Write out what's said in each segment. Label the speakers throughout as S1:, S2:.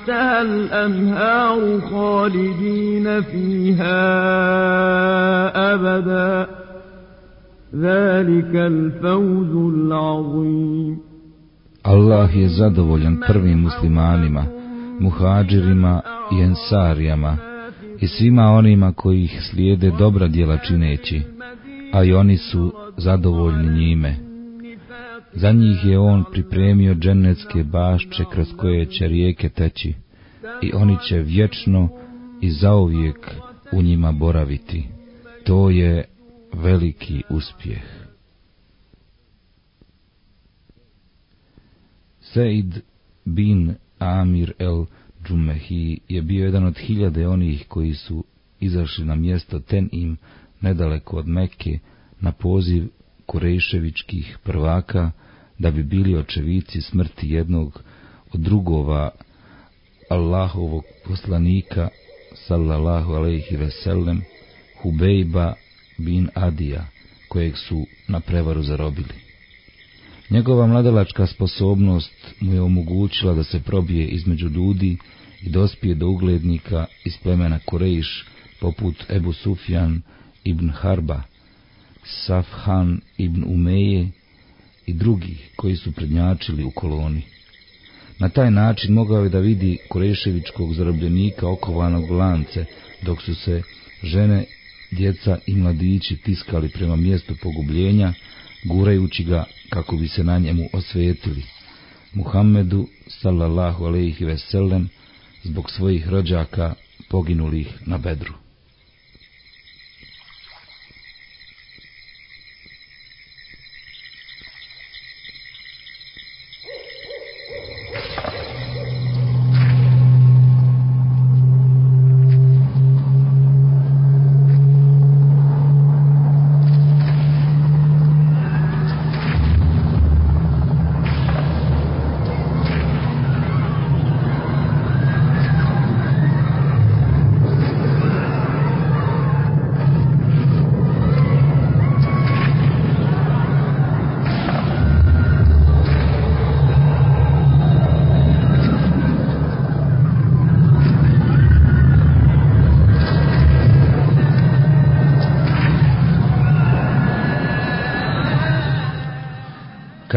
S1: تحتها الأنهار خالدين فيها أبدا ذلك الفوز العظيم
S2: Allah je zadovoljan prvim muslimanima, muhađirima i ensarijama i svima onima koji ih slijede dobra djela čineći, a i oni su zadovoljni njime. Za njih je on pripremio dženecke bašče kroz koje će rijeke teći i oni će vječno i zauvijek u njima boraviti. To je veliki uspjeh. Seid bin Amir el Džumehi je bio jedan od hiljade onih koji su izašli na mjesto Tenim nedaleko od Mekke na poziv Kurejševičkih prvaka da bi bili očevici smrti jednog od drugova Allahovog poslanika sallallahu alejhi ve sellem Hubejba bin Adija kojeg su na prevaru zarobili. Njegova mladalačka sposobnost mu je omogućila da se probije između ljudi i dospije do uglednika iz plemena Kurejiš poput Ebu Sufjan ibn Harba, Safhan ibn Umeje i drugih koji su prednjačili u koloni. Na taj način mogao je da vidi Kureševičkog zarobljenika okovanog lance, dok su se žene, djeca i mladići tiskali prema mjestu pogubljenja, gurajući ga kako bi se na njemu osvetili. Muhammedu, sallallahu alaihi veselem, zbog svojih rođaka poginulih na bedru.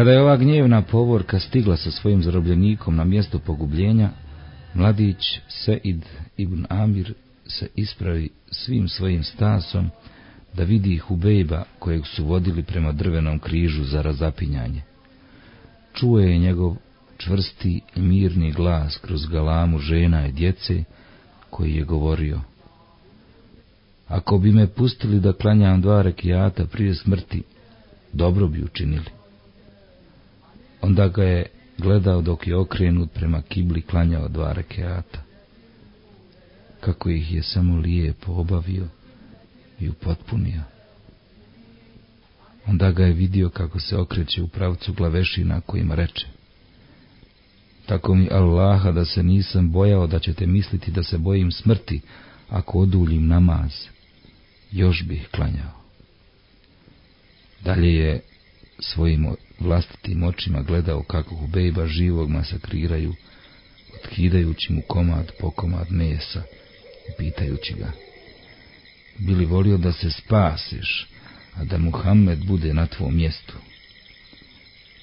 S2: Kada je ova gnjevna povorka stigla sa svojim zarobljenikom na mjesto pogubljenja, mladić Seid ibn Amir se ispravi svim svojim stasom da vidi Hubejba kojeg su vodili prema drvenom križu za razapinjanje. Čuje je njegov čvrsti i mirni glas kroz galamu žena i djece koji je govorio Ako bi me pustili da klanjam dva rekijata prije smrti, dobro bi učinili. Onda ga je gledao dok je okrenut prema kibli klanjao dva rekeata. Kako ih je samo lijepo obavio i upotpunio. Onda ga je vidio kako se okreće u pravcu glavešina kojima reče. Tako mi Allaha da se nisam bojao da ćete misliti da se bojim smrti ako oduljim namaz. Još bih klanjao. Dalje je svojim vlastitim očima gledao kako Hubejba živog masakriraju, otkidajući mu komad po komad mesa i pitajući ga. Bili volio da se spasiš, a da Muhammed bude na tvom mjestu?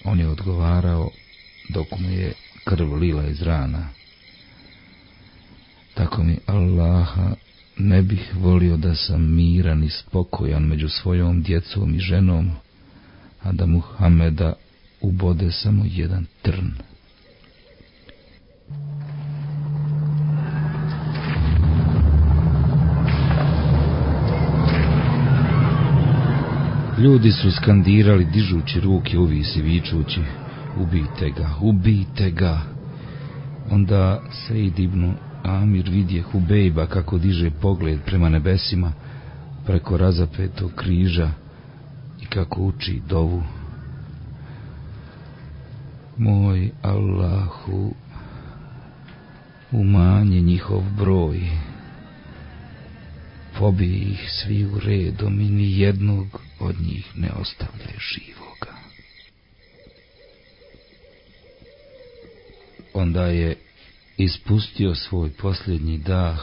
S2: On je odgovarao dok mu je krv lila iz rana. Tako mi Allaha ne bih volio da sam miran i spokojan među svojom djecom i ženom, a da Muhameda ubode samo jedan trn. Ljudi su skandirali dižući ruke u visi vičući ubijte ga, ubijte ga. Onda Sejid ibn Amir vidje Hubejba kako diže pogled prema nebesima preko razapetog križa kako uči dovu. Moj Allahu, umanje njihov broj, pobi ih svi u redom i ni jednog od njih ne ostavlja živoga. Onda je ispustio svoj posljednji dah,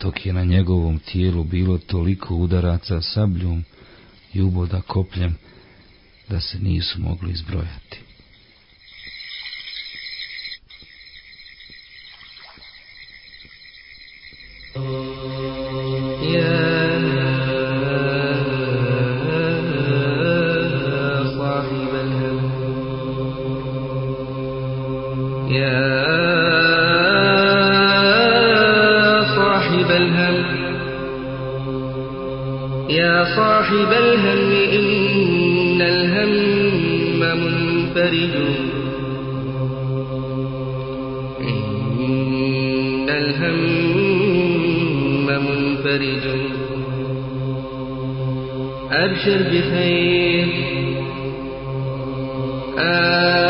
S2: dok je na njegovom tijelu bilo toliko udaraca sabljom i uboda kopljem, da se nisu mogli izbrojati.
S3: بخير أبشر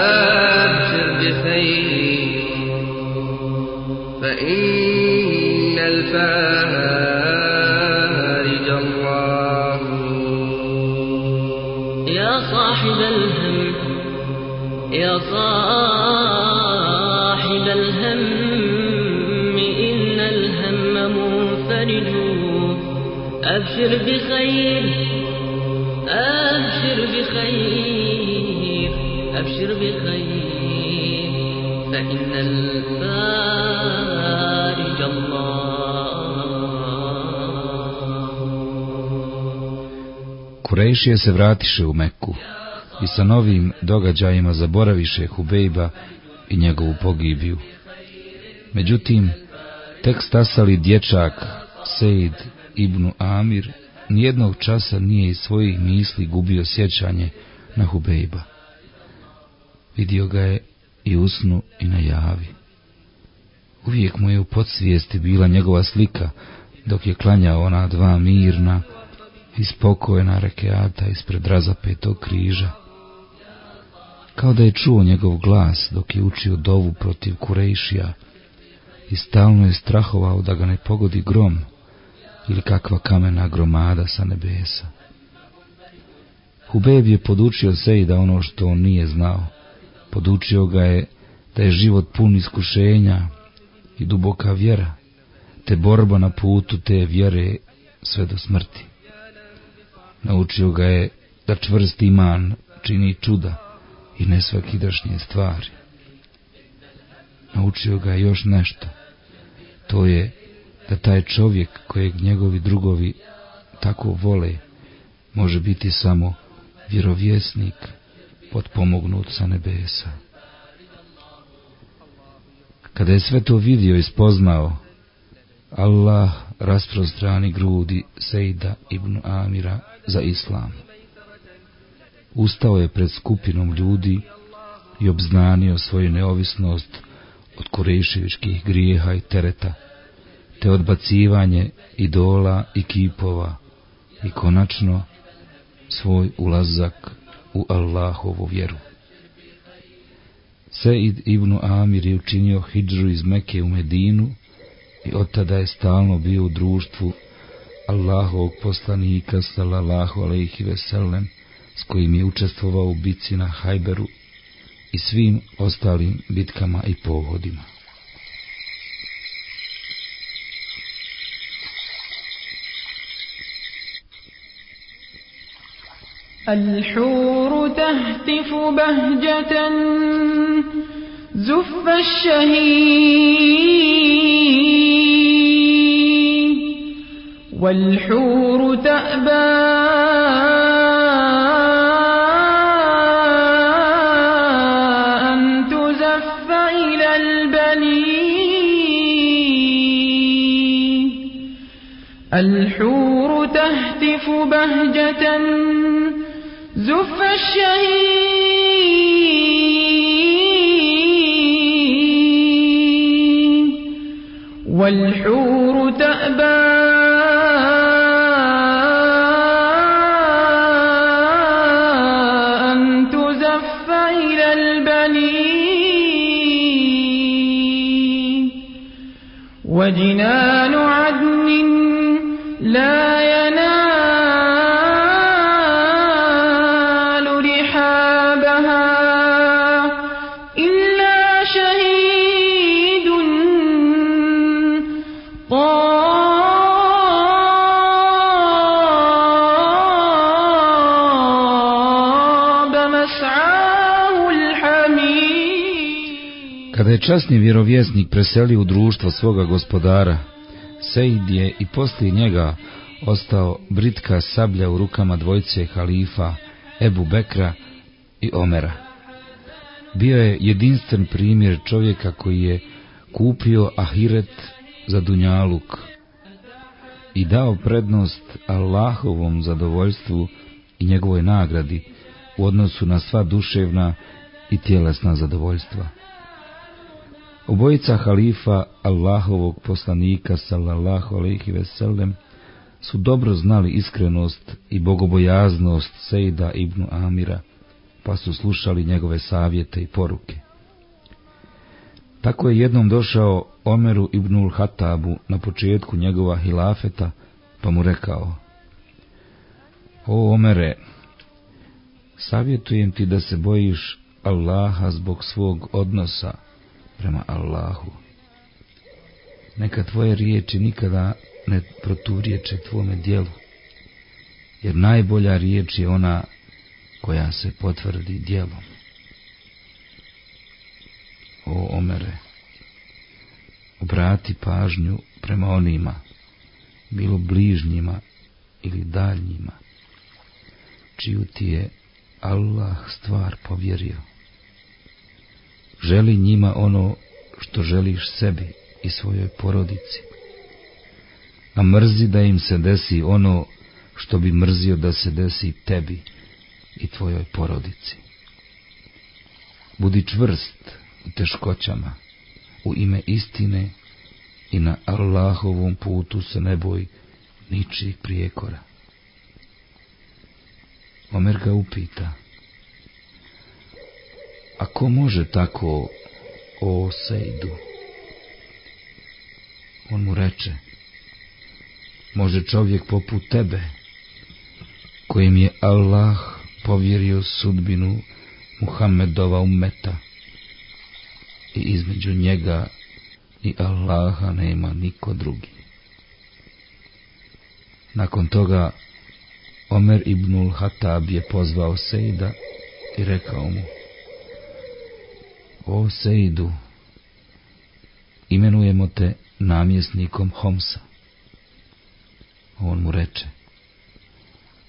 S2: Kurejšije se vratiše u Meku i sa novim događajima zaboraviše Hubejba i njegovu pogibiju. Međutim, tek stasali dječak Sejd ibn Amir nijednog časa nije iz svojih misli gubio sjećanje na Hubejba. Vidio ga je i usnu i na javi. Uvijek mu je u podsvijesti bila njegova slika, dok je klanjao ona dva mirna i spokojna rekeata ispred razapetog križa. Kao da je čuo njegov glas dok je učio dovu protiv Kurejšija i stalno je strahovao da ga ne pogodi grom ili kakva kamena gromada sa nebesa. Hubeb je podučio Sejda ono što on nije znao. Podučio ga je da je život pun iskušenja i duboka vjera, te borba na putu te vjere sve do smrti. Naučio ga je da čvrst iman čini čuda i nesvakidašnje stvari. Naučio ga je još nešto. To je da taj čovjek kojeg njegovi drugovi tako vole može biti samo vjerovjesnik potpomognut sa nebesa. Kada je sve to vidio i spoznao, Allah rasprostrani grudi Sejda ibn Amira za islam. Ustao je pred skupinom ljudi i obznanio svoju neovisnost od kureševičkih grijeha i tereta, te odbacivanje idola i kipova i konačno svoj ulazak u Allahovu vjeru. Seid ibn Amir je učinio hidžu iz Meke u Medinu i od tada je stalno bio u društvu Allahovog poslanika sallallahu alejhi ve sellem s kojim je učestvovao u bitci na Hajberu i svim ostalim bitkama i pohodima.
S4: الحور تهتف بهجة زف الشهيد والحور تأبى أن تزف إلى البني الحور تهتف بهجة زف الشهيد وجنان عدن لا
S2: Časni vjerovjesnik preselio u društvo svoga gospodara, Sejd je i poslije njega ostao britka sablja u rukama dvojce halifa Ebu Bekra i Omera. Bio je jedinstven primjer čovjeka koji je kupio ahiret za dunjaluk i dao prednost Allahovom zadovoljstvu i njegovoj nagradi u odnosu na sva duševna i tjelesna zadovoljstva. Obojica halifa Allahovog poslanika sallallahu alejhi ve sellem su dobro znali iskrenost i bogobojaznost Sejda ibn Amira, pa su slušali njegove savjete i poruke. Tako je jednom došao Omeru ibnul Hatabu na početku njegova hilafeta, pa mu rekao O Omere, savjetujem ti da se bojiš Allaha zbog svog odnosa prema Allahu. Neka tvoje riječi nikada ne proturječe tvome dijelu, jer najbolja riječ je ona koja se potvrdi djelom. O Omere, obrati pažnju prema onima, bilo bližnjima ili daljnjima, čiju ti je Allah stvar povjerio. Želi njima ono što želiš sebi i svojoj porodici. A mrzi da im se desi ono što bi mrzio da se desi tebi i tvojoj porodici. Budi čvrst u teškoćama, u ime istine i na Allahovom putu se ne boj ničih prijekora. Omer ga upita, a ko može tako o Sejdu? On mu reče, može čovjek poput tebe, kojim je Allah povjerio sudbinu Muhammedova umeta i između njega i Allaha nema niko drugi. Nakon toga Omer ibnul Hatab je pozvao Sejda i rekao mu O Sejdu, imenujemo te namjesnikom Homsa. On mu reče,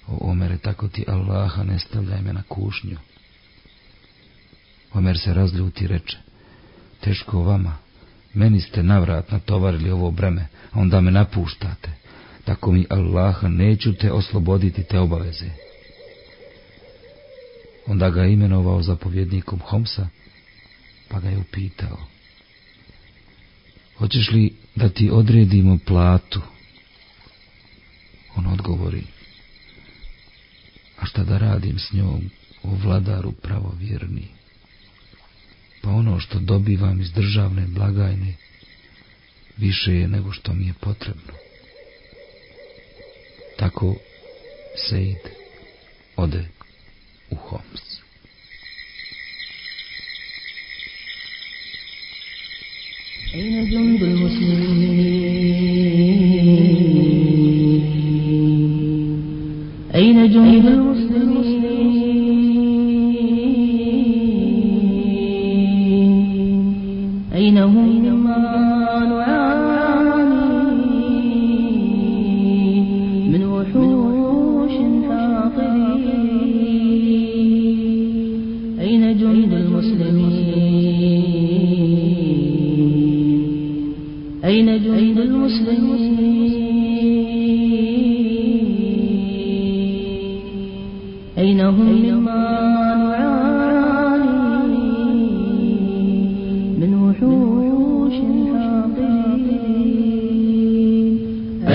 S2: o Omere, tako ti Allaha ne stavljaj me na kušnju. Omer se razljuti i reče, teško vama, meni ste navrat natovarili ovo breme, a onda me napuštate. Tako mi Allaha neću te osloboditi te obaveze. Onda ga je imenovao zapovjednikom Homsa, pa ga je upitao. Hoćeš li da ti odredimo platu? On odgovori. A šta da radim s njom, o vladaru pravovjerni? Pa ono što dobivam iz državne blagajne, više je nego što mi je potrebno. Tako Sejd ode u Homs.
S5: 谁能用一生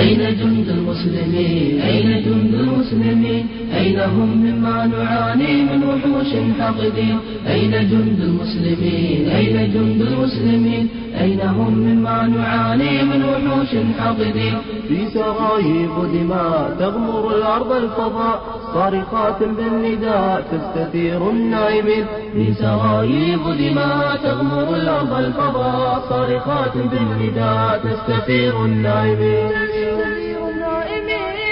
S5: أين جند المسلمين أين جند المسلمين أين هم مما نعاني من وحوش حقدين أين جند المسلمين أين جند المسلمين أين هم مما نعاني من وحوش حقدين
S6: في سرايب دماء تغمر الأرض الفضاء صارخات بالنداء تستثير النائمين
S5: في سرايب دماء تغمر الأرض الفضاء صارخات بالنداء تستثير النائمين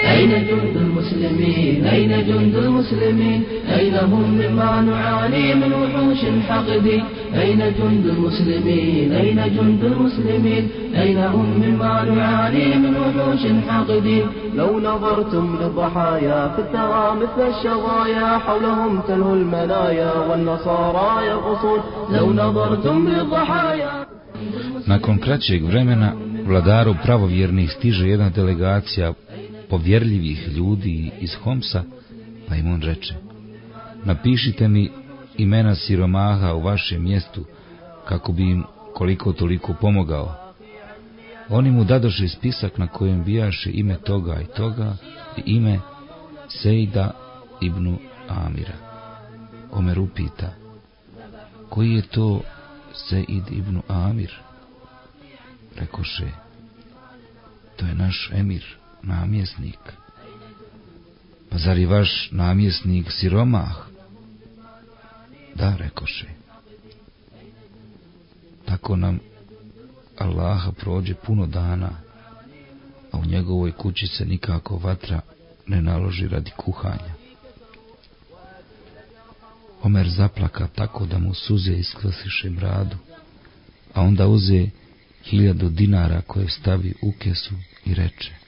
S5: أين جند المسلمين؟ أين جند المسلمين؟ أين هم مما نعاني من وحوش حقدين أين جند المسلمين؟ أين جند المسلمين؟ أين هم مما نعاني من وحوش حقدين
S6: لو نظرتم للضحايا في الثرى مثل الشظايا حولهم تلهو المنايا والنصارى يغصون
S5: لو نظرتم للضحايا
S2: Nakon kraćeg vremena vladaru pravovjernih stiže jedna delegacija povjerljivih ljudi iz Homsa, pa im on reče, napišite mi imena siromaha u vašem mjestu, kako bi im koliko toliko pomogao. Oni mu dadoše spisak na kojem bijaše ime toga i toga i ime Sejda ibn Amira. Omer upita, koji je to Sejd ibn Amir? Rekoše, to je naš emir, namjesnik. Pa zar je vaš namjesnik siromah? Da, rekoše. Tako nam Allaha prođe puno dana, a u njegovoj kući se nikako vatra ne naloži radi kuhanja. Omer zaplaka tako da mu suze isklasiše mradu, a onda uze hiljadu dinara koje stavi u kesu i reče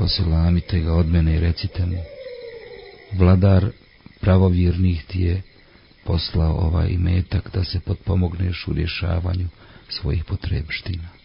S2: Posilamite ga od mene i recite mu Vladar pravovjernih ti je poslao ovaj imetak da se potpomogneš u rješavanju svojih potrebština.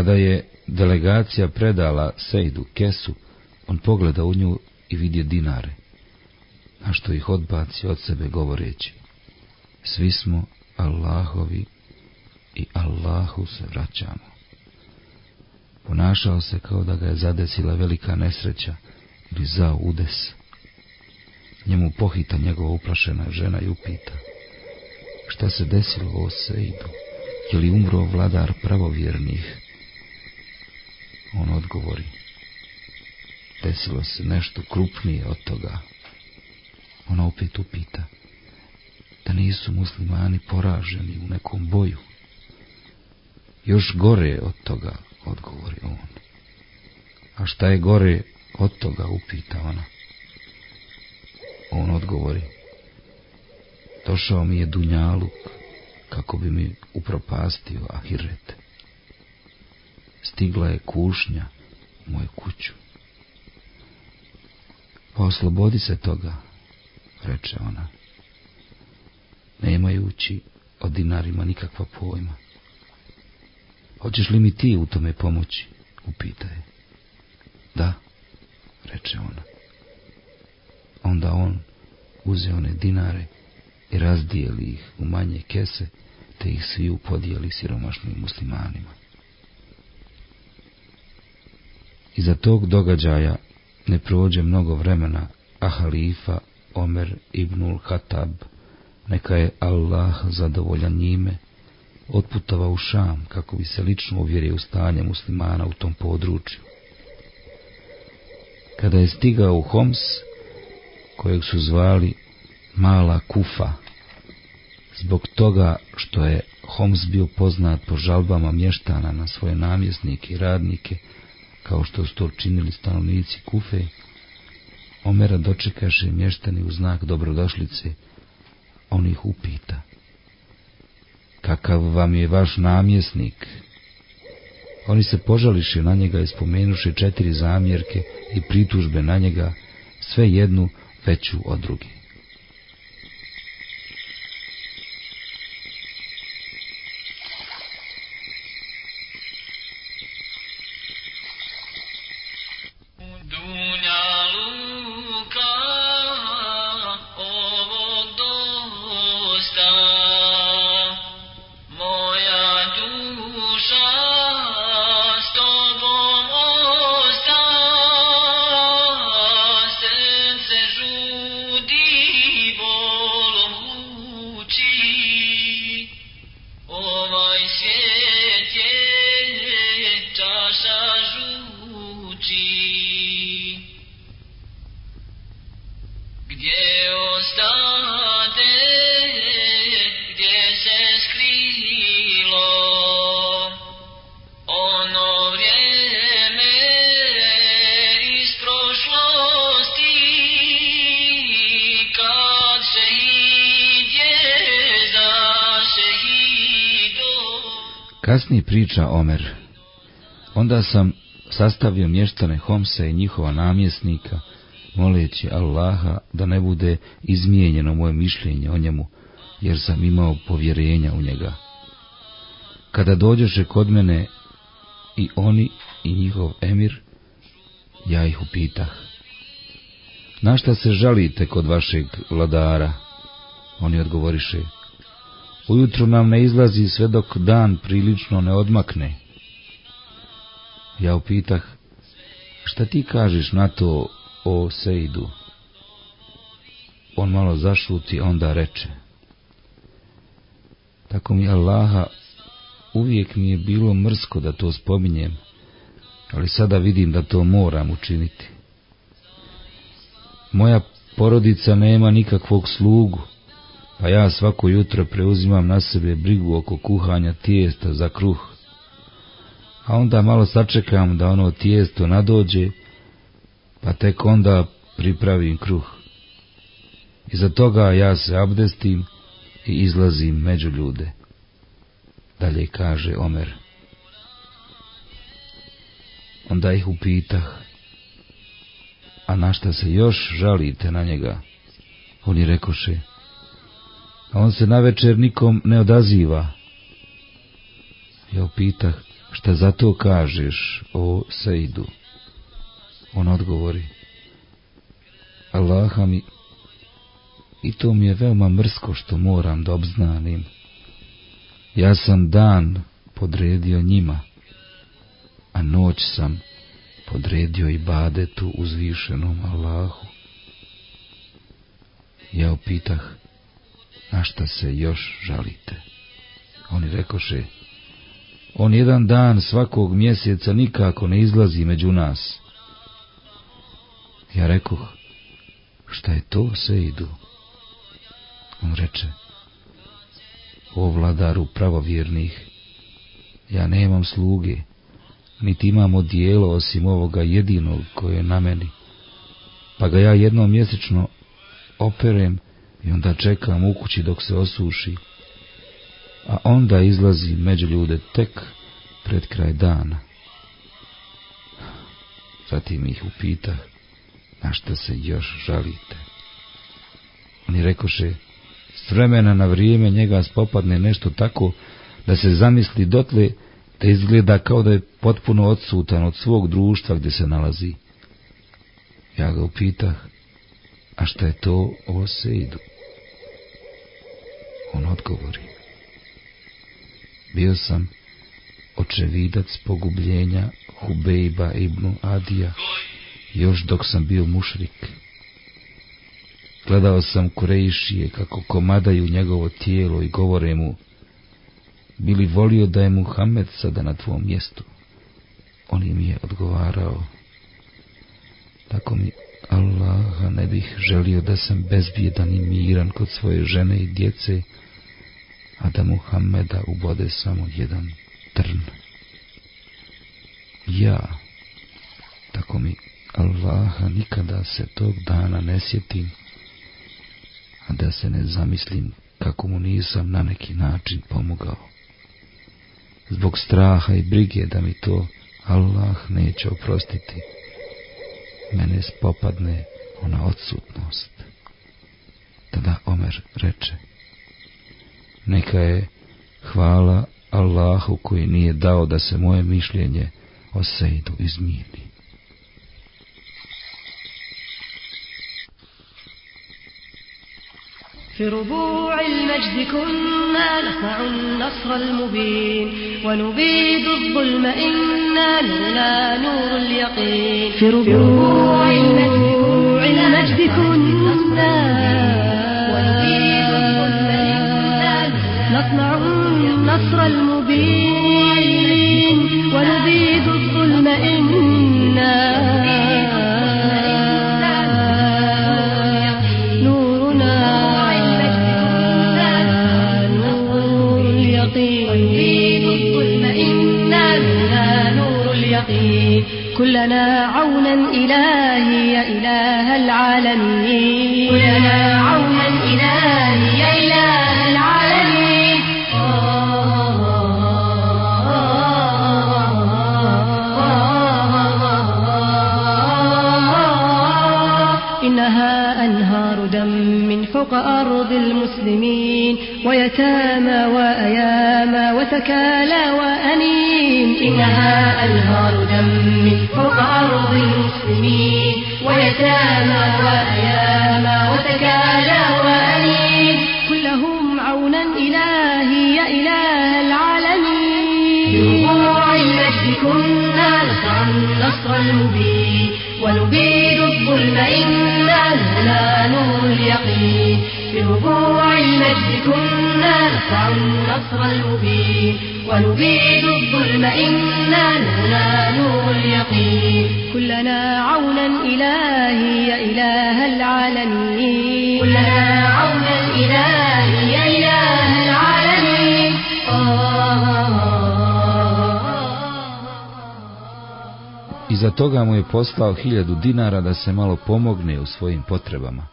S2: Kada je delegacija predala Sejdu kesu, on pogleda u nju i vidje dinare, a što ih odbaci od sebe govoreći. Svi smo Allahovi i Allahu se vraćamo. Ponašao se kao da ga je zadesila velika nesreća ili zao udes. Njemu pohita njegova uplašena žena i upita. Šta se desilo o Sejdu? Je li umro vladar pravovjernih? On odgovori. Desilo se nešto krupnije od toga. Ona opet upita. Da nisu muslimani poraženi u nekom boju. Još gore od toga, odgovori on. A šta je gore od toga, upita ona. On odgovori. Došao mi je Dunjaluk, kako bi mi upropastio Ahiret. Stigla je kušnja u moju kuću. Pa oslobodi se toga, reče ona, nemajući o dinarima nikakva pojma. Hoćeš li mi ti u tome pomoći? upita je. Da, reče ona. Onda on uze one dinare i razdijeli ih u manje kese, te ih svi upodijeli siromašnim muslimanima. Iza tog događaja ne prođe mnogo vremena, a halifa Omer ibnul Hatab, neka je Allah zadovoljan njime, otputava u Šam kako bi se lično uvjerio u stanje muslimana u tom području. Kada je stigao u Homs, kojeg su zvali Mala Kufa, zbog toga što je Homs bio poznat po žalbama mještana na svoje namjesnike i radnike, kao što su to činili stanovnici Kufe, Omera dočekaše mještani u znak dobrodošlice, on ih upita. Kakav vam je vaš namjesnik? Oni se požališe na njega i spomenuše četiri zamjerke i pritužbe na njega, sve jednu veću od druge. Kasnije priča Omer. Onda sam sastavio mještane Homsa i njihova namjesnika, moleći Allaha da ne bude izmijenjeno moje mišljenje o njemu, jer sam imao povjerenja u njega. Kada dođeše kod mene i oni i njihov emir, ja ih upitah. Na šta se žalite kod vašeg vladara? Oni odgovoriše, ujutru nam ne izlazi sve dok dan prilično ne odmakne. Ja upitah, šta ti kažeš na to o Sejdu? On malo zašuti, onda reče. Tako mi Allaha, uvijek mi je bilo mrsko da to spominjem, ali sada vidim da to moram učiniti. Moja porodica nema nikakvog slugu, pa ja svako jutro preuzimam na sebe brigu oko kuhanja tijesta za kruh. A onda malo sačekam da ono tijesto nadođe, pa tek onda pripravim kruh. Iza toga ja se abdestim i izlazim među ljude. Dalje kaže Omer. Onda ih upitah, a na šta se još žalite na njega? Oni rekoše, a on se navečer nikom ne odaziva. Ja upitah, šta za to kažeš o Sejdu? On odgovori, Allaha mi, i to mi je veoma mrsko što moram da obznanim. Ja sam dan podredio njima, a noć sam podredio i badetu uzvišenom Allahu. Ja opitah, na šta se još žalite? Oni rekoše, on jedan dan svakog mjeseca nikako ne izlazi među nas. Ja rekoh, šta je to se idu? On reče, o vladaru pravovjernih, ja nemam sluge, niti imam odijelo osim ovoga jedinog koje je na meni, pa ga ja jednom mjesečno operem i onda čekam u kući dok se osuši, a onda izlazi među ljude tek pred kraj dana. Zatim ih upita, na šta se još žalite. Oni rekoše, s vremena na vrijeme njega spopadne nešto tako da se zamisli dotle da izgleda kao da je potpuno odsutan od svog društva gdje se nalazi. Ja ga upitah, a šta je to o Sejdu? On odgovori. Bio sam očevidac pogubljenja Hubejba ibn Adija, još dok sam bio mušrik. Gledao sam Kurejšije kako komadaju njegovo tijelo i govore mu, bili volio da je Muhammed sada na tvom mjestu. On im je odgovarao, tako mi Allaha ne bih želio da sam bezbjedan i miran kod svoje žene i djece, a da Muhammeda ubode samo jedan trn. Ja, tako mi Allaha nikada se tog dana ne sjetim, a da se ne zamislim kako mu nisam na neki način pomogao. Zbog straha i brige da mi to Allah neće oprostiti, mene spopadne ona odsutnost. Tada Omer reče, neka je hvala Allahu koji nije dao da se moje mišljenje o Sejdu izmijeni.
S7: في ربوع المجد كنا نسمع النصر المبين ونبيد الظلم إنا لنا نور اليقين في ربوع المجد كنا المبين. النصر المبين ونبيد الظلم إنا لنا نور اليقين. بربوع المجد كنا نسعى النصر المبين ونبيد الظلم إنا لنا نور اليقين. كلنا عونا إلهي يا إله العالمين. كلنا
S2: Iza toga mu je poslao hiljadu dinara da se malo pomogne u svojim potrebama.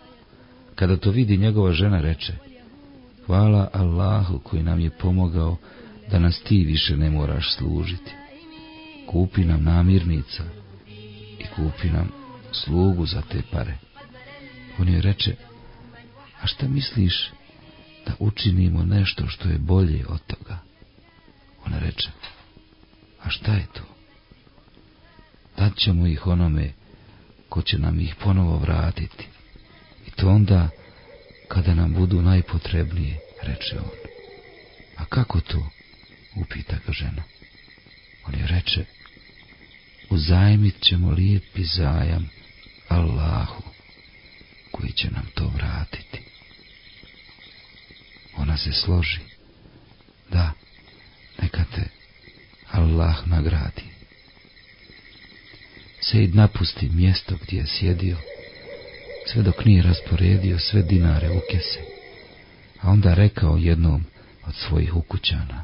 S2: Kada to vidi njegova žena reče, hvala Allahu koji nam je pomogao da nas ti više ne moraš služiti. Kupi nam namirnica i kupi nam slugu za te pare. On joj reče, a šta misliš da učinimo nešto što je bolje od toga? Ona reče, a šta je to? Dat ćemo ih onome ko će nam ih ponovo vratiti. I to onda kada nam budu najpotrebnije, reče on. A kako to? upita ga žena. On je reče, uzajmit ćemo lijepi zajam Allahu, koji će nam to vratiti. Ona se složi, da, neka te Allah nagradi. Sejid napusti mjesto gdje je sjedio, sve dok nije rasporedio sve dinare u kese, a onda rekao jednom od svojih ukućana,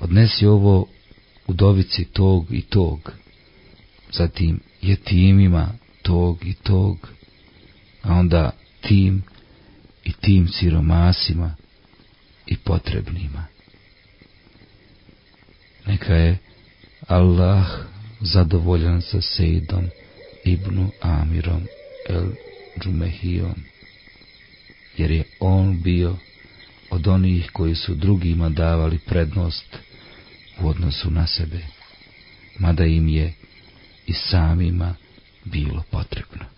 S2: odnesi ovo udovici tog i tog, zatim jetimima tog i tog, a onda tim i tim siromasima i potrebnima. Neka je Allah zadovoljan sa Sejdom Ibnu Amirom El Džumehijom, jer je on bio od onih koji su drugima davali prednost u odnosu na sebe, mada im je i samima bilo potrebno.